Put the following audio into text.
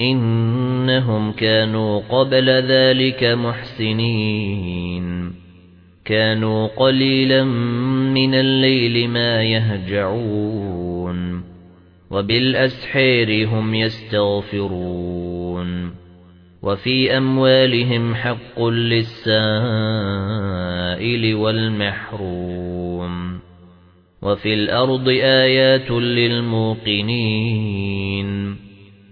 إِنَّهُمْ كَانُوا قَبْلَ ذَلِكَ مُحْسِنِينَ. كَانُوا قَلِيلًا مِنَ اللَّيْلِ مَا يَهْجَعُونَ وَبِالْأَسْحَارِ هُمْ يَسْتَغْفِرُونَ. وَفِي أَمْوَالِهِمْ حَقٌّ لِلسَّائِلِ وَالْمَحْرُومِ. وَفِي الْأَرْضِ آيَاتٌ لِلْمُوقِنِينَ.